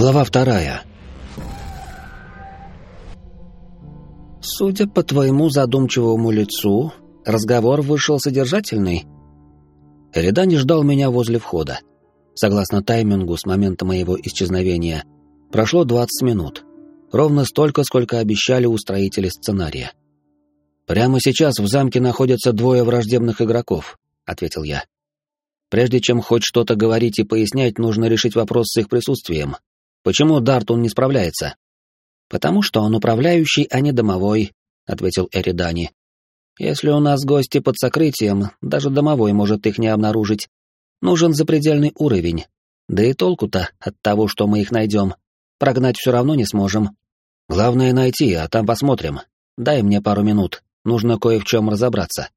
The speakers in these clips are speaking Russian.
Глава вторая. Судя по твоему задумчивому лицу, разговор вышел содержательный. Эридани ждал меня возле входа. Согласно таймингу с момента моего исчезновения, прошло 20 минут. Ровно столько, сколько обещали устроители сценария. «Прямо сейчас в замке находятся двое враждебных игроков», — ответил я. «Прежде чем хоть что-то говорить и пояснять, нужно решить вопрос с их присутствием, Почему Дартун не справляется? Потому что он управляющий, а не домовой, ответил Эридани. Если у нас гости под сокрытием, даже домовой может их не обнаружить. Нужен запредельный уровень. Да и толку-то от того, что мы их найдем. Прогнать все равно не сможем. Главное найти, а там посмотрим. Дай мне пару минут, нужно кое в чем разобраться.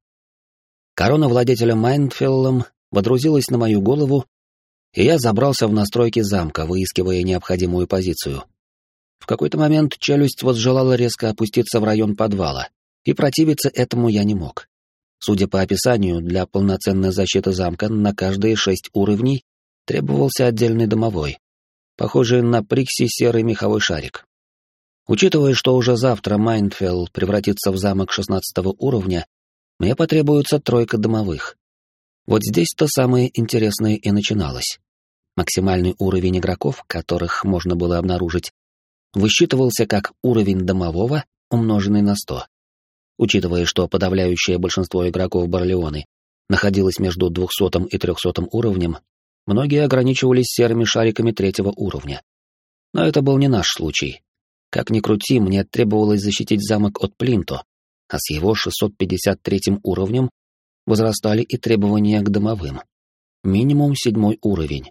Корона владетеля Майнфеллом водрузилась на мою голову, и я забрался в настройки замка, выискивая необходимую позицию. В какой-то момент челюсть возжелала резко опуститься в район подвала, и противиться этому я не мог. Судя по описанию, для полноценной защиты замка на каждые шесть уровней требовался отдельный домовой, похожий на Прикси серый меховой шарик. Учитывая, что уже завтра Майнфелл превратится в замок шестнадцатого уровня, мне потребуется тройка домовых. Вот здесь-то самое интересное и начиналось. Максимальный уровень игроков, которых можно было обнаружить, высчитывался как уровень домового, умноженный на 100. Учитывая, что подавляющее большинство игроков Барлеоны находилось между 200 и 300 уровнем, многие ограничивались серыми шариками третьего уровня. Но это был не наш случай. Как ни крути, мне требовалось защитить замок от Плинто, а с его 653 уровнем возрастали и требования к домовым. Минимум седьмой уровень.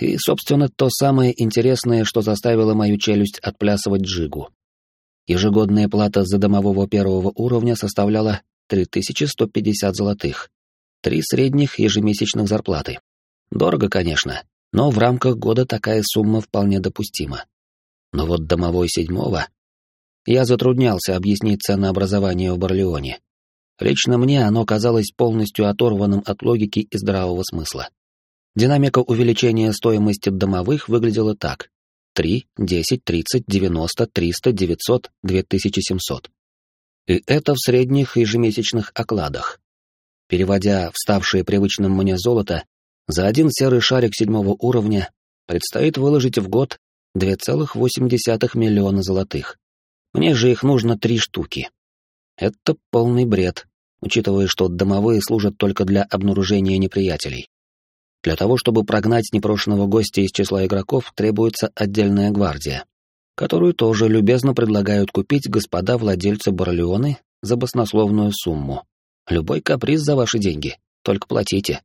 И, собственно, то самое интересное, что заставило мою челюсть отплясывать джигу. Ежегодная плата за домового первого уровня составляла 3150 золотых. Три средних ежемесячных зарплаты. Дорого, конечно, но в рамках года такая сумма вполне допустима. Но вот домовой седьмого... Я затруднялся объяснить ценообразование в Барлеоне. Лично мне оно казалось полностью оторванным от логики и здравого смысла. Динамика увеличения стоимости домовых выглядела так. 3, 10, 30, 90, 300, 900, 2700. И это в средних ежемесячных окладах. Переводя вставшее привычным мне золото, за один серый шарик седьмого уровня предстоит выложить в год 2,8 миллиона золотых. Мне же их нужно три штуки. Это полный бред, учитывая, что домовые служат только для обнаружения неприятелей. Для того, чтобы прогнать непрошенного гостя из числа игроков, требуется отдельная гвардия, которую тоже любезно предлагают купить господа владельцы Барлеоны за баснословную сумму. Любой каприз за ваши деньги, только платите.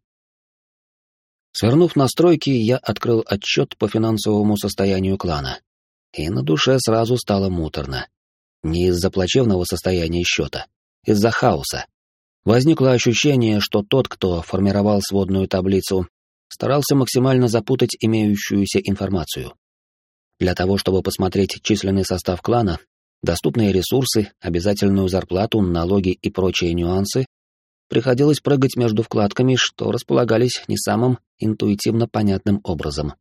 Свернув настройки, я открыл отчет по финансовому состоянию клана. И на душе сразу стало муторно. Не из-за плачевного состояния счета, из-за хаоса. Возникло ощущение, что тот, кто формировал сводную таблицу старался максимально запутать имеющуюся информацию. Для того, чтобы посмотреть численный состав клана, доступные ресурсы, обязательную зарплату, налоги и прочие нюансы, приходилось прыгать между вкладками, что располагались не самым интуитивно понятным образом.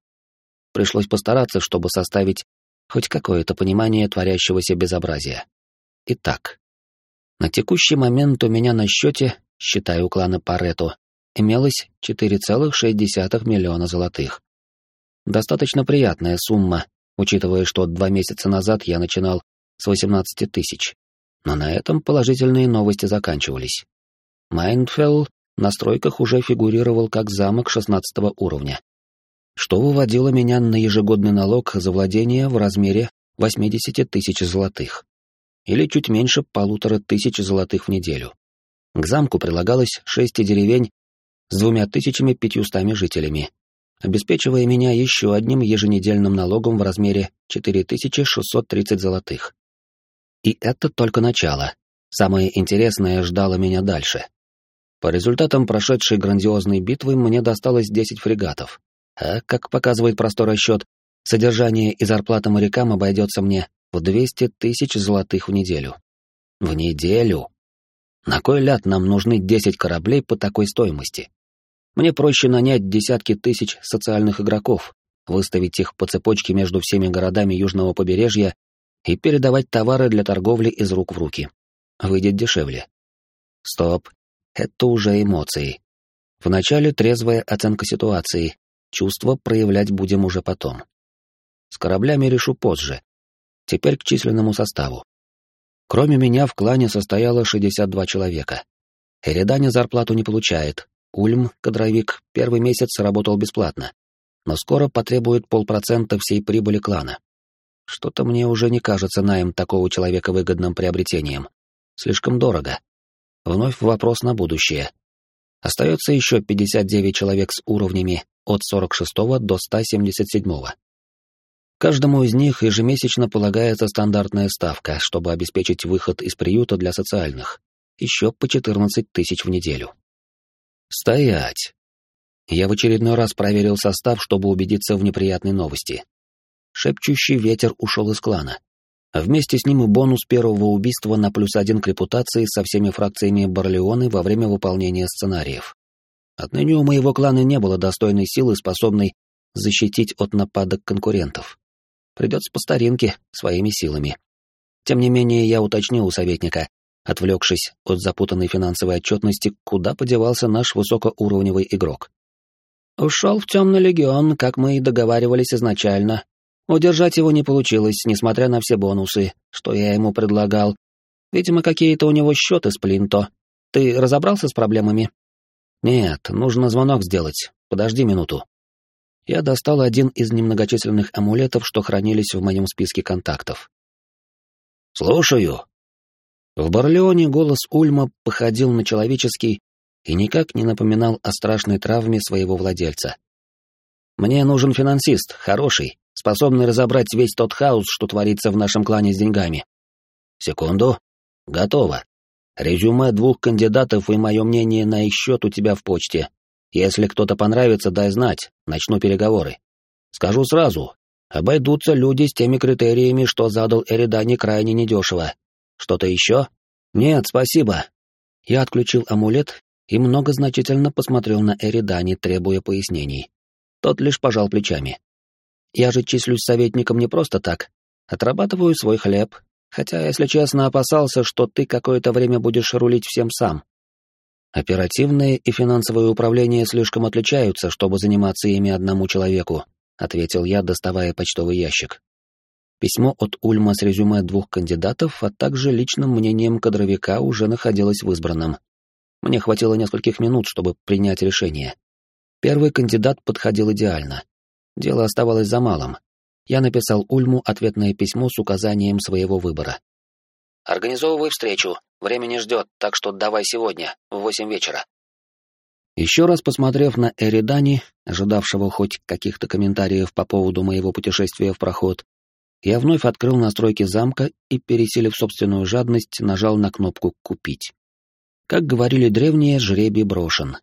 Пришлось постараться, чтобы составить хоть какое-то понимание творящегося безобразия. Итак, на текущий момент у меня на счете, считаю клана Парето, имелось 4,6 миллиона золотых. Достаточно приятная сумма, учитывая, что два месяца назад я начинал с 18 тысяч. Но на этом положительные новости заканчивались. Майнфелл в настройках уже фигурировал как замок 16 уровня, что выводило меня на ежегодный налог за владение в размере 80 тысяч золотых, или чуть меньше полутора тысяч золотых в неделю. К замку прилагалось шесть деревень с двумя тысячами пятьюстами жителями, обеспечивая меня еще одним еженедельным налогом в размере 4630 золотых. И это только начало. Самое интересное ждало меня дальше. По результатам прошедшей грандиозной битвы мне досталось 10 фрегатов, а, как показывает простой расчет, содержание и зарплата морякам обойдется мне в 200 тысяч золотых в неделю. В неделю! На кой ляд нам нужны 10 кораблей по такой стоимости? Мне проще нанять десятки тысяч социальных игроков, выставить их по цепочке между всеми городами южного побережья и передавать товары для торговли из рук в руки. Выйдет дешевле. Стоп. Это уже эмоции. Вначале трезвая оценка ситуации, чувства проявлять будем уже потом. С кораблями решу позже. Теперь к численному составу. Кроме меня в клане состояло 62 человека. Эридани зарплату не получает. Ульм, кадровик, первый месяц работал бесплатно. Но скоро потребует полпроцента всей прибыли клана. Что-то мне уже не кажется наем такого человека выгодным приобретением. Слишком дорого. Вновь вопрос на будущее. Остается еще 59 человек с уровнями от 46 до 177. Каждому из них ежемесячно полагается стандартная ставка, чтобы обеспечить выход из приюта для социальных. Еще по 14 тысяч в неделю. Стоять! Я в очередной раз проверил состав, чтобы убедиться в неприятной новости. Шепчущий ветер ушел из клана. А вместе с ним и бонус первого убийства на плюс один к репутации со всеми фракциями Барлеоны во время выполнения сценариев. Отныне у моего клана не было достойной силы, способной защитить от нападок конкурентов. Придется по старинке, своими силами. Тем не менее, я уточнил у советника, отвлекшись от запутанной финансовой отчетности, куда подевался наш высокоуровневый игрок. «Ушел в темный легион, как мы и договаривались изначально. Удержать его не получилось, несмотря на все бонусы, что я ему предлагал. Видимо, какие-то у него счеты с Плинто. Ты разобрался с проблемами?» «Нет, нужно звонок сделать. Подожди минуту». Я достал один из немногочисленных амулетов, что хранились в моем списке контактов. «Слушаю». В Барлеоне голос Ульма походил на человеческий и никак не напоминал о страшной травме своего владельца. «Мне нужен финансист, хороший, способный разобрать весь тот хаос, что творится в нашем клане с деньгами». «Секунду. Готово. Резюме двух кандидатов и мое мнение на их счет у тебя в почте. Если кто-то понравится, дай знать, начну переговоры. Скажу сразу, обойдутся люди с теми критериями, что задал Эридани крайне недешево. Что-то еще? Нет, спасибо. Я отключил амулет и многозначительно посмотрел на Эридани, требуя пояснений. Тот лишь пожал плечами. Я же числюсь советником не просто так. Отрабатываю свой хлеб, хотя, если честно, опасался, что ты какое-то время будешь рулить всем сам. Оперативное и финансовое управление слишком отличаются, чтобы заниматься ими одному человеку, ответил я, доставая почтовый ящик. Письмо от Ульма с резюме двух кандидатов, а также личным мнением кадровика уже находилось в избранном. Мне хватило нескольких минут, чтобы принять решение. Первый кандидат подходил идеально. Дело оставалось за малым я написал Ульму ответное письмо с указанием своего выбора. «Организовывай встречу. Время не ждет, так что давай сегодня, в восемь вечера». Еще раз посмотрев на Эридани, ожидавшего хоть каких-то комментариев по поводу моего путешествия в проход, я вновь открыл настройки замка и, пересилив собственную жадность, нажал на кнопку «Купить». Как говорили древние, жребий брошен.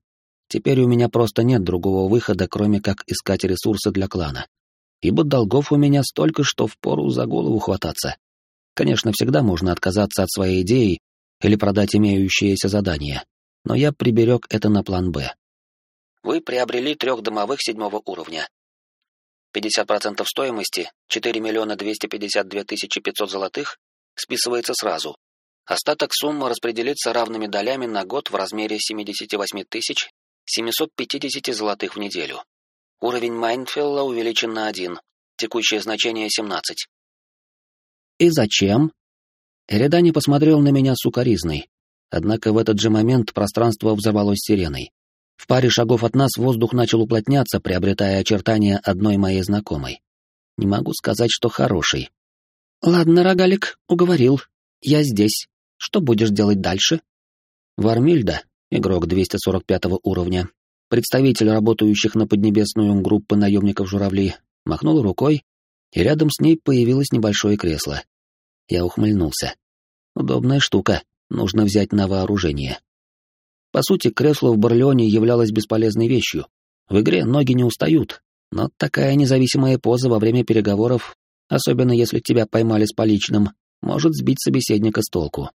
Теперь у меня просто нет другого выхода, кроме как искать ресурсы для клана ибо долгов у меня столько, что впору за голову хвататься. Конечно, всегда можно отказаться от своей идеи или продать имеющееся задание, но я приберег это на план «Б». Вы приобрели трех домовых седьмого уровня. 50% стоимости, 4 миллиона 252 тысячи 500 золотых, списывается сразу. Остаток суммы распределится равными долями на год в размере 78 тысяч 750 золотых в неделю. Уровень Майнфелла увеличен на один. Текущее значение 17. «И зачем?» Эридани посмотрел на меня сукоризной. Однако в этот же момент пространство взорвалось сиреной. В паре шагов от нас воздух начал уплотняться, приобретая очертания одной моей знакомой. Не могу сказать, что хороший. «Ладно, Рогалик, уговорил. Я здесь. Что будешь делать дальше?» Вармильда, игрок 245 уровня, Представитель работающих на Поднебесную группы наемников журавли махнул рукой, и рядом с ней появилось небольшое кресло. Я ухмыльнулся. Удобная штука, нужно взять на вооружение. По сути, кресло в Барлеоне являлось бесполезной вещью. В игре ноги не устают, но такая независимая поза во время переговоров, особенно если тебя поймали с поличным, может сбить собеседника с толку.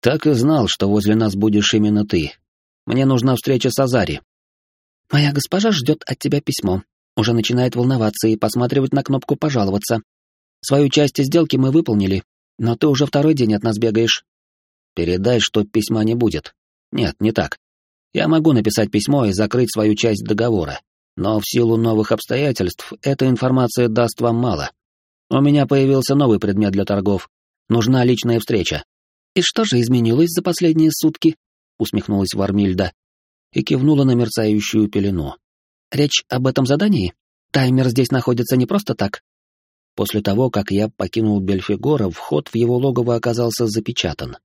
Так и знал, что возле нас будешь именно ты. Мне нужна встреча с Азари. «Моя госпожа ждет от тебя письмо. уже начинает волноваться и посматривать на кнопку «пожаловаться». Свою часть сделки мы выполнили, но ты уже второй день от нас бегаешь. Передай, что письма не будет. Нет, не так. Я могу написать письмо и закрыть свою часть договора, но в силу новых обстоятельств эта информация даст вам мало. У меня появился новый предмет для торгов. Нужна личная встреча. И что же изменилось за последние сутки? усмехнулась Вармильда и кивнула на мерцающую пелену. Речь об этом задании? Таймер здесь находится не просто так. После того, как я покинул Бельфигора, вход в его логово оказался запечатан.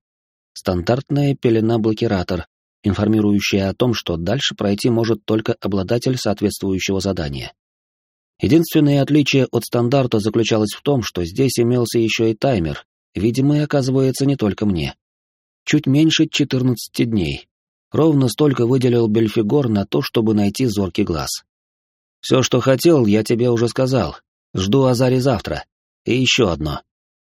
Стандартная пелена-блокиратор, информирующая о том, что дальше пройти может только обладатель соответствующего задания. Единственное отличие от стандарта заключалось в том, что здесь имелся еще и таймер, видимый, оказывается, не только мне. Чуть меньше 14 дней. Ровно столько выделил Бельфигор на то, чтобы найти зоркий глаз. Все, что хотел, я тебе уже сказал. Жду Азари завтра. И еще одно.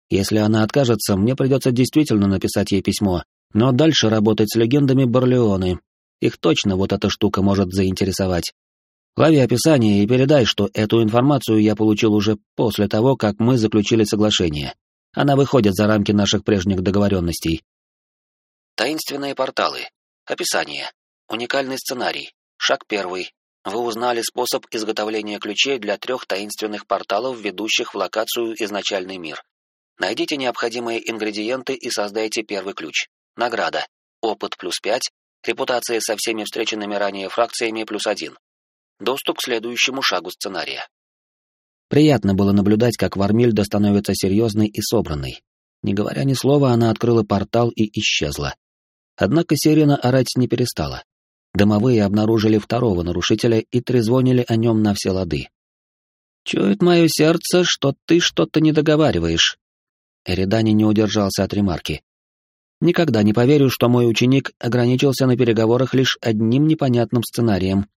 Если она откажется, мне придется действительно написать ей письмо, но дальше работать с легендами Барлеоны. Их точно вот эта штука может заинтересовать. Лови описание и передай, что эту информацию я получил уже после того, как мы заключили соглашение. Она выходит за рамки наших прежних договоренностей. Таинственные порталы. Описание. Уникальный сценарий. Шаг первый. Вы узнали способ изготовления ключей для трех таинственных порталов, ведущих в локацию «Изначальный мир». Найдите необходимые ингредиенты и создайте первый ключ. Награда. Опыт плюс 5. Репутация со всеми встреченными ранее фракциями плюс 1. Доступ к следующему шагу сценария. Приятно было наблюдать, как Вармильда становится серьезной и собранной. Не говоря ни слова, она открыла портал и исчезла. Однако сирена орать не перестала. Домовые обнаружили второго нарушителя и трезвонили о нем на все лады. «Чует мое сердце, что ты что-то не договариваешь». Эридани не удержался от ремарки. «Никогда не поверю, что мой ученик ограничился на переговорах лишь одним непонятным сценарием,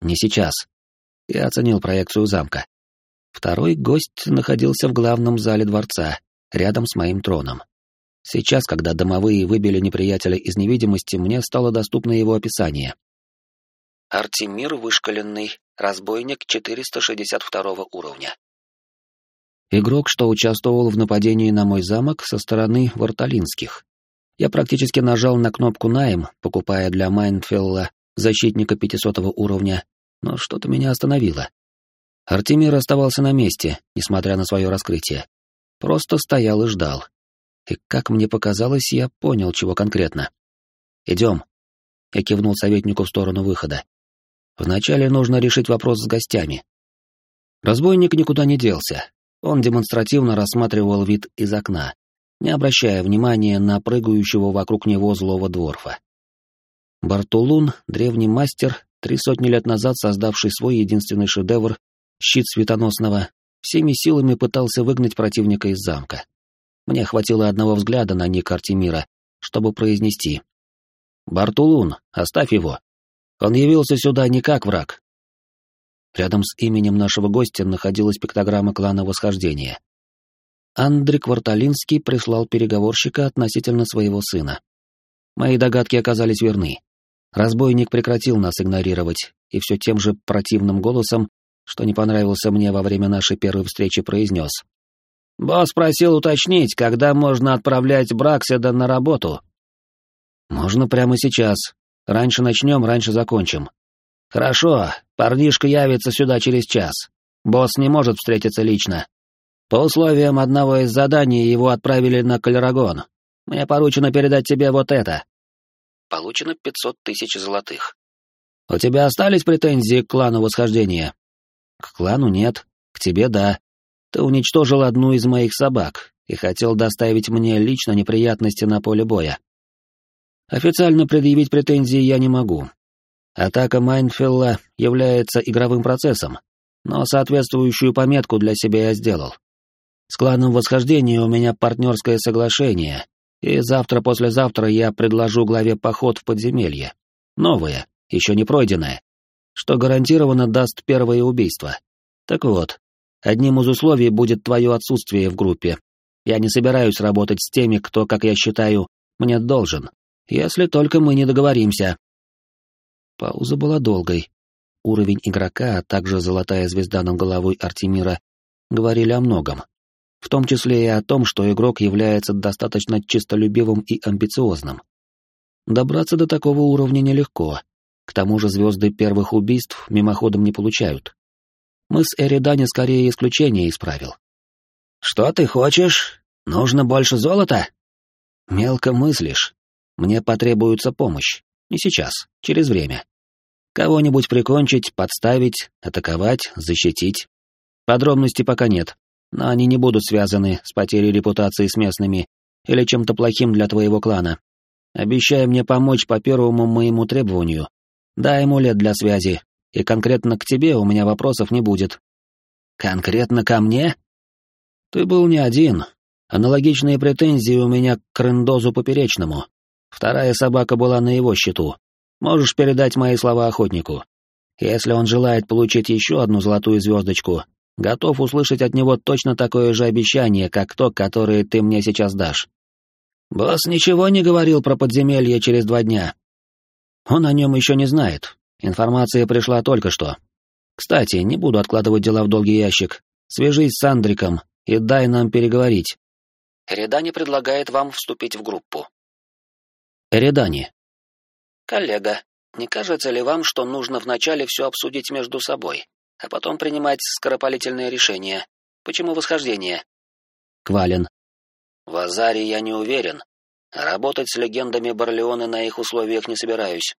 не сейчас. Я оценил проекцию замка. Второй гость находился в главном зале дворца, рядом с моим троном. Сейчас, когда домовые выбили неприятеля из невидимости, мне стало доступно его описание. Артемир вышкаленный, разбойник 462 уровня. Игрок, что участвовал в нападении на мой замок со стороны варталинских. Я практически нажал на кнопку «Найм», покупая для Майнфелла защитника 500 уровня, но что-то меня остановило. Артемир оставался на месте, несмотря на свое раскрытие. Просто стоял и ждал. И, как мне показалось, я понял, чего конкретно. «Идем». Я кивнул советнику в сторону выхода. «Вначале нужно решить вопрос с гостями». Разбойник никуда не делся. Он демонстративно рассматривал вид из окна, не обращая внимания на прыгающего вокруг него злого дворфа. Бартулун, древний мастер, три сотни лет назад создавший свой единственный шедевр «Щит Светоносного», всеми силами пытался выгнать противника из замка. Мне хватило одного взгляда на ник Артемира, чтобы произнести. «Бартулун, оставь его. Он явился сюда не как враг». Рядом с именем нашего гостя находилась пиктограмма клана Восхождения. Андрей Кварталинский прислал переговорщика относительно своего сына. Мои догадки оказались верны. Разбойник прекратил нас игнорировать и все тем же противным голосом, что не понравился мне во время нашей первой встречи, произнес. «Босс просил уточнить, когда можно отправлять Бракседа на работу». «Можно прямо сейчас. Раньше начнем, раньше закончим». «Хорошо, парнишка явится сюда через час. Босс не может встретиться лично. По условиям одного из заданий его отправили на Калерагон. Мне поручено передать тебе вот это». Получено 500 тысяч золотых. «У тебя остались претензии к клану восхождения?» «К клану нет, к тебе да. Ты уничтожил одну из моих собак и хотел доставить мне лично неприятности на поле боя. Официально предъявить претензии я не могу. Атака Майнфилла является игровым процессом, но соответствующую пометку для себя я сделал. С кланом восхождения у меня партнерское соглашение, и завтра-послезавтра я предложу главе поход в подземелье. Новое, еще не пройденное, что гарантированно даст первое убийство. Так вот, одним из условий будет твое отсутствие в группе. Я не собираюсь работать с теми, кто, как я считаю, мне должен, если только мы не договоримся. Пауза была долгой. уровень игрока, а также золотая звезда над головой Артемира говорили о многом. В том числе и о том, что игрок является достаточно чистолюбивым и амбициозным. Добраться до такого уровня нелегко. К тому же звезды первых убийств мимоходом не получают. Мы с Эридани скорее исключение исправил. «Что ты хочешь? Нужно больше золота?» «Мелко мыслишь. Мне потребуется помощь. Не сейчас, через время. Кого-нибудь прикончить, подставить, атаковать, защитить. Подробностей пока нет, но они не будут связаны с потерей репутации с местными или чем-то плохим для твоего клана. Обещай мне помочь по первому моему требованию. Дай амулет для связи, и конкретно к тебе у меня вопросов не будет. Конкретно ко мне? Ты был не один. Аналогичные претензии у меня к Рендозу Поперечному. Вторая собака была на его счету. Можешь передать мои слова охотнику. Если он желает получить еще одну золотую звездочку, готов услышать от него точно такое же обещание, как то, которое ты мне сейчас дашь. Босс ничего не говорил про подземелье через два дня. Он о нем еще не знает, Информация пришла только что. Кстати, не буду откладывать дела в долгий ящик. Свяжись с Андриком и дай нам переговорить. Эридани предлагает вам вступить в группу. Эридани. Коллега, не кажется ли вам, что нужно вначале все обсудить между собой, а потом принимать скоропалительные решения? Почему восхождение? Квалин. В Азаре я не уверен. Работать с легендами Барлеоны на их условиях не собираюсь.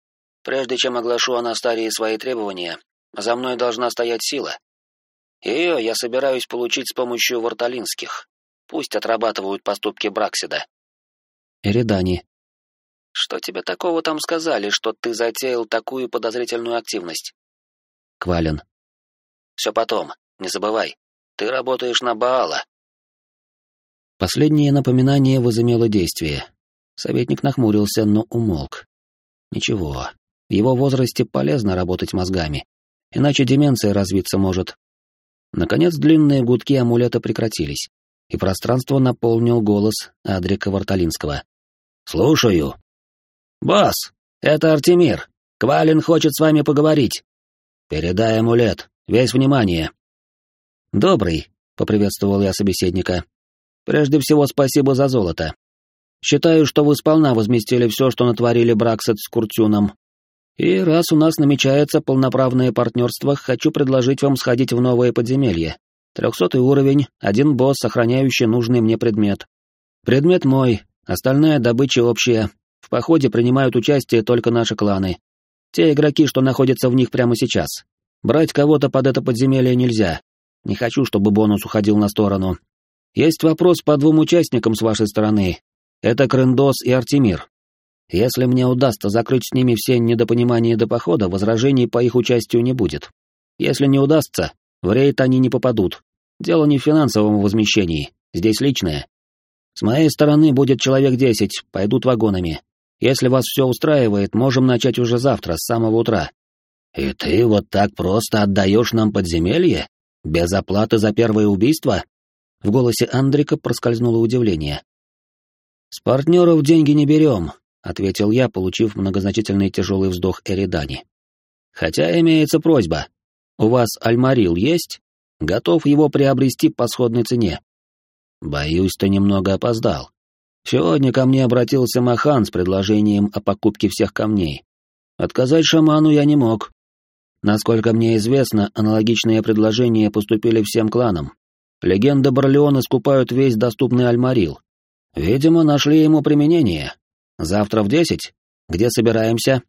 Прежде чем оглашу о Настарии свои требования, за мной должна стоять сила. Ее я собираюсь получить с помощью варталинских. Пусть отрабатывают поступки Браксида. Эридани. Что тебе такого там сказали, что ты затеял такую подозрительную активность? Квалин. Все потом, не забывай. Ты работаешь на Баала. Последнее напоминание возымело действие. Советник нахмурился, но умолк. Ничего, в его возрасте полезно работать мозгами, иначе деменция развиться может. Наконец длинные гудки амулета прекратились, и пространство наполнил голос Адрика Варталинского. «Слушаю». «Босс, это Артемир. Квалин хочет с вами поговорить». «Передай амулет. Весь внимание». «Добрый», — поприветствовал я собеседника. «Прежде всего спасибо за золото. Считаю, что вы сполна возместили все, что натворили Браксет с Куртюном, и раз у нас намечается полноправное партнерство, хочу предложить вам сходить в новое подземелье. Трехсотый уровень, один босс, сохраняющий нужный мне предмет. Предмет мой, остальная добыча общая. В походе принимают участие только наши кланы. Те игроки, что находятся в них прямо сейчас. Брать кого-то под это подземелье нельзя. Не хочу, чтобы бонус уходил на сторону. Есть вопрос по двум участникам с вашей стороны. Это Крендос и Артемир. Если мне удастся закрыть с ними все недопонимания до похода, возражений по их участию не будет. Если не удастся, в рейд они не попадут. Дело не в финансовом возмещении, здесь личное. С моей стороны будет человек десять, пойдут вагонами. Если вас все устраивает, можем начать уже завтра, с самого утра. И ты вот так просто отдаешь нам подземелье? Без оплаты за первое убийство? В голосе Андрика проскользнуло удивление. С партнеров деньги не берем, ответил я, получив многозначительный тяжелый вздох Эридани. Хотя имеется просьба. У вас альмарил есть? Готов его приобрести по сходной цене. Боюсь, ты немного опоздал. Сегодня ко мне обратился Махан с предложением о покупке всех камней. Отказать шаману я не мог. Насколько мне известно, аналогичные предложения поступили всем кланам. Легенды Барлеона скупают весь доступный альмарил. Видимо, нашли ему применение, Завтра в десять? Где собираемся?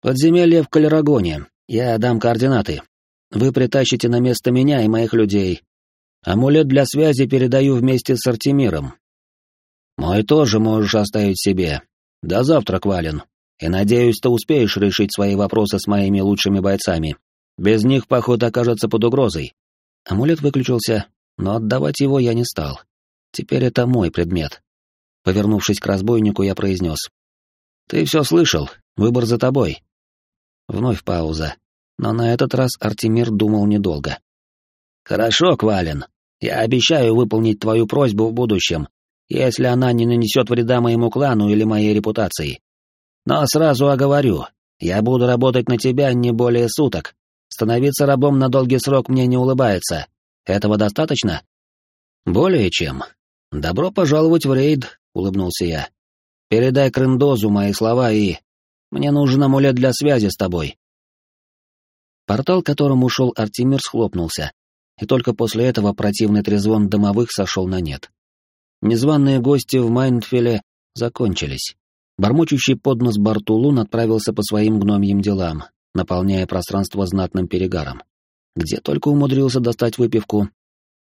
Подземелье в Калерагоне. Я дам координаты. Вы притащите на место меня и моих людей. Амулет для связи передаю вместе с Артемиром. Мой тоже можешь оставить себе. До завтра, Квалин. И надеюсь, ты успеешь решить свои вопросы с моими лучшими бойцами. Без них поход окажется под угрозой. Амулет выключился, но отдавать его я не стал. Теперь это мой предмет. Повернувшись к разбойнику, я произнес. «Ты все слышал, выбор за тобой». Вновь пауза, но на этот раз Артемир думал недолго. «Хорошо, Квалин, я обещаю выполнить твою просьбу в будущем, если она не нанесет вреда моему клану или моей репутации. Но сразу оговорю, я буду работать на тебя не более суток. Становиться рабом на долгий срок мне не улыбается. Этого достаточно? Более чем. Добро пожаловать в рейд, улыбнулся я. Передай Крындозу мои слова и... Мне нужен амулет для связи с тобой. Портал, которым ушел Артемир, схлопнулся, и только после этого противный трезвон домовых сошел на нет. Незваные гости в Майнфеле закончились. Бормочущий под нос Бартулун отправился по своим гномьим делам, наполняя пространство знатным перегаром. Где только умудрился достать выпивку.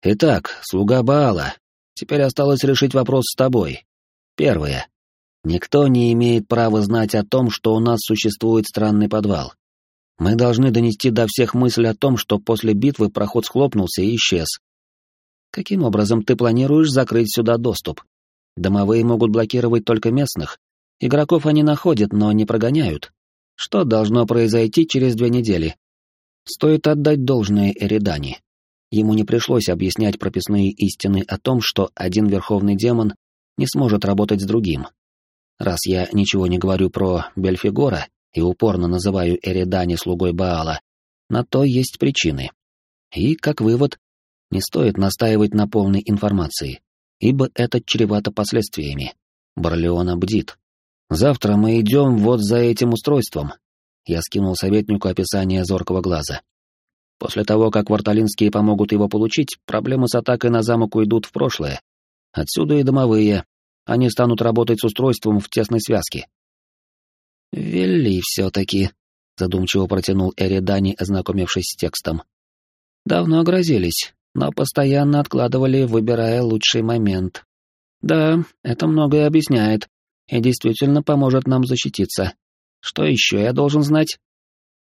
Итак, слуга Баала, теперь осталось решить вопрос с тобой. Первое. Никто не имеет права знать о том, что у нас существует странный подвал. Мы должны донести до всех мысль о том, что после битвы проход схлопнулся и исчез. Каким образом ты планируешь закрыть сюда доступ? Домовые могут блокировать только местных. Игроков они находят, но не прогоняют. Что должно произойти через две недели? Стоит отдать должное Эридани. Ему не пришлось объяснять прописные истины о том, что один верховный демон не сможет работать с другим. Раз я ничего не говорю про Бельфигора и упорно называю Эридани слугой Баала, на то есть причины. И, как вывод, не стоит настаивать на полной информации, ибо это чревато последствиями. Барлеона бдит. Завтра мы идем вот за этим устройством. Я скинул советнику описание зоркого глаза. После того, как варталинские помогут его получить, проблемы с атакой на замок уйдут в прошлое. Отсюда и домовые. Они станут работать с устройством в тесной связке. «Вели все-таки», — задумчиво протянул Эридани, ознакомившись с текстом. «Давно грозились, но постоянно откладывали, выбирая лучший момент. Да, это многое объясняет и действительно поможет нам защититься. Что еще я должен знать?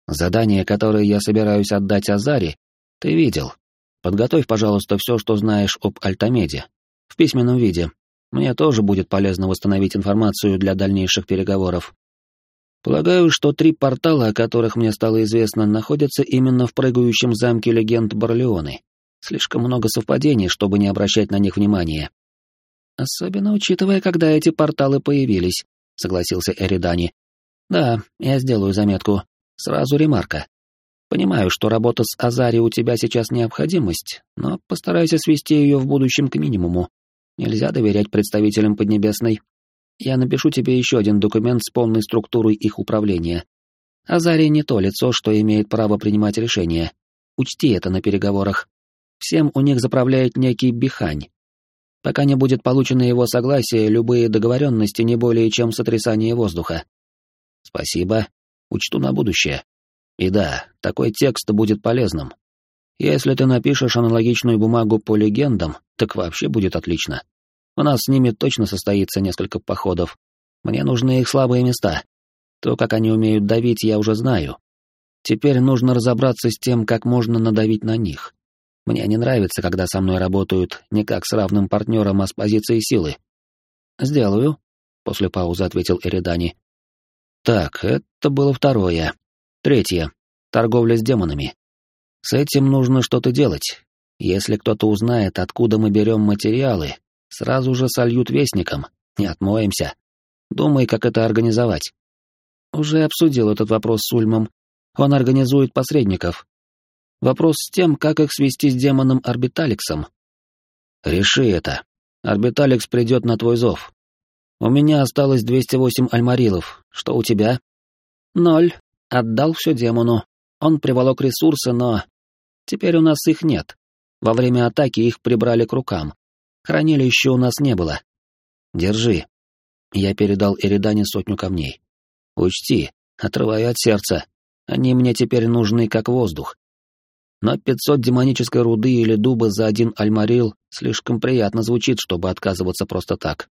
Задание, которое я собираюсь отдать Азаре, ты видел. Подготовь, пожалуйста, все, что знаешь об Альтамеде. В письменном виде. Мне тоже будет полезно восстановить информацию для дальнейших переговоров. Полагаю, что три портала, о которых мне стало известно, находятся именно в прыгающем замке легенд Барлеоны. Слишком много совпадений, чтобы не обращать на них внимания. Особенно учитывая, когда эти порталы появились, согласился Эридани. Да, я сделаю заметку. Сразу ремарка. Понимаю, что работа с Азари у тебя сейчас необходимость, но постарайся свести ее в будущем к минимуму. Нельзя доверять представителям Поднебесной. Я напишу тебе еще один документ с полной структурой их управления. Азари не то лицо, что имеет право принимать решения. Учти это на переговорах. Всем у них заправляет некий Бихань. Пока не будет получено его согласие, любые договоренности не более чем сотрясание воздуха. Спасибо. Учту на будущее. И да, такой текст будет полезным. Если ты напишешь аналогичную бумагу по легендам, так вообще будет отлично. У нас с ними точно состоится несколько походов. Мне нужны их слабые места. То, как они умеют давить, я уже знаю. Теперь нужно разобраться с тем, как можно надавить на них. Мне не нравится, когда со мной работают не как с равным партнером, а с позиции силы. Сделаю, после паузы ответил Эридани. Так, это было второе. Третье. Торговля с демонами. С этим нужно что-то делать. Если кто-то узнает, откуда мы берем материалы, сразу же сольют вестником, не отмоемся. Думай, как это организовать. Уже обсудил этот вопрос с Ульмом. Он организует посредников, Вопрос с тем, как их свести с демоном Орбиталиксом. Реши это. Орбиталикс придет на твой зов. У меня осталось 208 альмарилов. Что у тебя? Ноль. Отдал все демону. Он приволок ресурсы, но... Теперь у нас их нет. Во время атаки их прибрали к рукам. Хранилища у нас не было. Держи. Я передал Эридане сотню камней. Учти, отрываю от сердца. Они мне теперь нужны как воздух. Но 500 демонической руды или дуба за один альмарил слишком приятно звучит, чтобы отказываться просто так.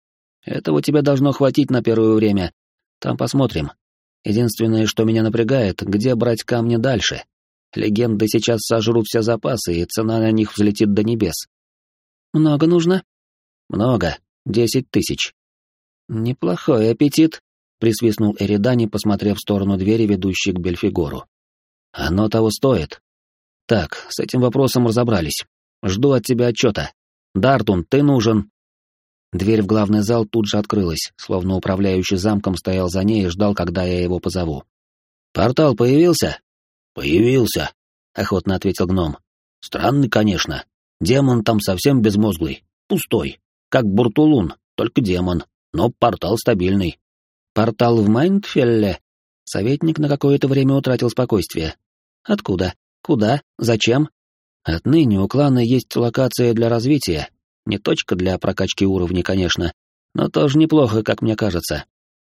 Этого тебе должно хватить на первое время. Там посмотрим. Единственное, что меня напрягает, где брать камни дальше. Легенды сейчас сожрут все запасы, и цена на них взлетит до небес. Много нужно? Много. Десять тысяч. Неплохой аппетит, присвистнул Эридани, посмотрев в сторону двери, ведущей к Бельфигору. Оно того стоит. Так, с этим вопросом разобрались. Жду от тебя отчета. Дартун, ты нужен. Дверь в главный зал тут же открылась, словно управляющий замком стоял за ней и ждал, когда я его позову. «Портал появился?» «Появился. — охотно ответил гном. «Странный, конечно. Демон там совсем безмозглый, пустой, как Буртулун, только демон, но портал стабильный». «Портал в Майндфелле?» Советник на какое-то время утратил спокойствие. «Откуда? Куда? Зачем?» «Отныне у клана есть локация для развития. Не точка для прокачки уровней, конечно, но тоже неплохо, как мне кажется.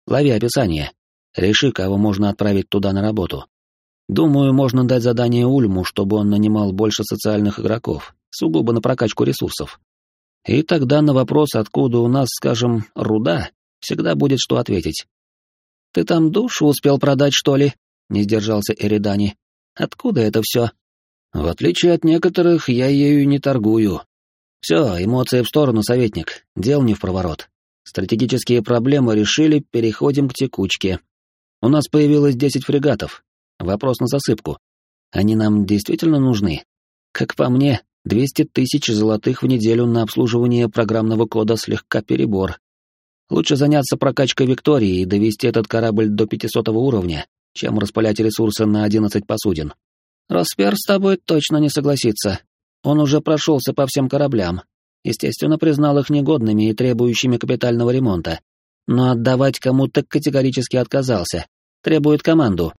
Лови описание. Реши, кого можно отправить туда на работу. Думаю, можно дать задание Ульму, чтобы он нанимал больше социальных игроков, сугубо на прокачку ресурсов. И тогда на вопрос, откуда у нас, скажем, руда, всегда будет что ответить. «Ты там душу успел продать, что ли?» — не сдержался Эридани. «Откуда это все?» «В отличие от некоторых, я ею не торгую. Все, эмоции в сторону, советник, дел не в проворот. Стратегические проблемы решили, переходим к текучке. У нас появилось десять фрегатов. Вопрос на засыпку. Они нам действительно нужны? Как по мне, 200 тысяч золотых в неделю на обслуживание программного кода слегка перебор. Лучше заняться прокачкой Виктории и довести этот корабль до 500 уровня, чем распылять ресурсы на 11 посудин. Роспер с тобой точно не согласится. Он уже прошелся по всем кораблям. Естественно, признал их негодными и требующими капитального ремонта. Но отдавать кому-то категорически отказался. Требует команду.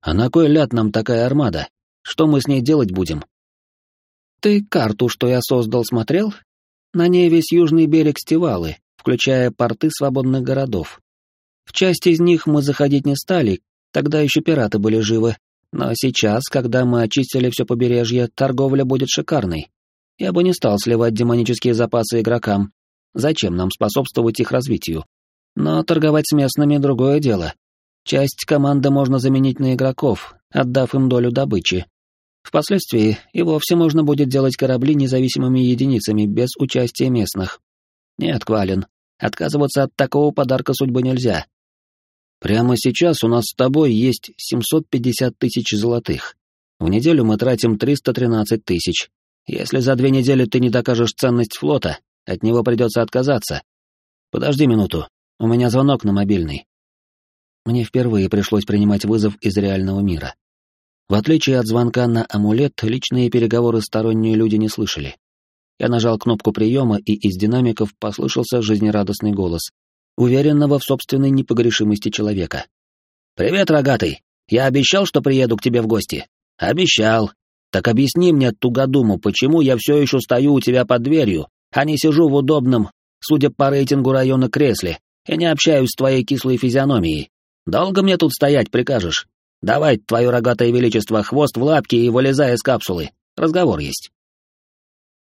А на кой ляд нам такая армада? Что мы с ней делать будем? Ты карту, что я создал, смотрел? На ней весь южный берег Стивалы, включая порты свободных городов. В часть из них мы заходить не стали, тогда еще пираты были живы. Но сейчас, когда мы очистили все побережье, торговля будет шикарной. Я бы не стал сливать демонические запасы игрокам. Зачем нам способствовать их развитию? Но торговать с местными — другое дело. Часть команды можно заменить на игроков, отдав им долю добычи. Впоследствии и вовсе можно будет делать корабли независимыми единицами без участия местных. Нет, Квалин, отказываться от такого подарка судьбы нельзя. Прямо сейчас у нас с тобой есть 750 тысяч золотых. В неделю мы тратим 313 тысяч. Если за две недели ты не докажешь ценность флота, от него придется отказаться. Подожди минуту, у меня звонок на мобильный. Мне впервые пришлось принимать вызов из реального мира. В отличие от звонка на амулет, личные переговоры сторонние люди не слышали. Я нажал кнопку приема, и из динамиков послышался жизнерадостный голос, уверенного в собственной непогрешимости человека. «Привет, рогатый! Я обещал, что приеду к тебе в гости?» «Обещал. Так объясни мне, тугодуму, почему я все еще стою у тебя под дверью, а не сижу в удобном, судя по рейтингу района, кресле, и не общаюсь с твоей кислой физиономией? Долго мне тут стоять прикажешь? Давай, твое рогатое величество, хвост в лапки и вылезай из капсулы. Разговор есть».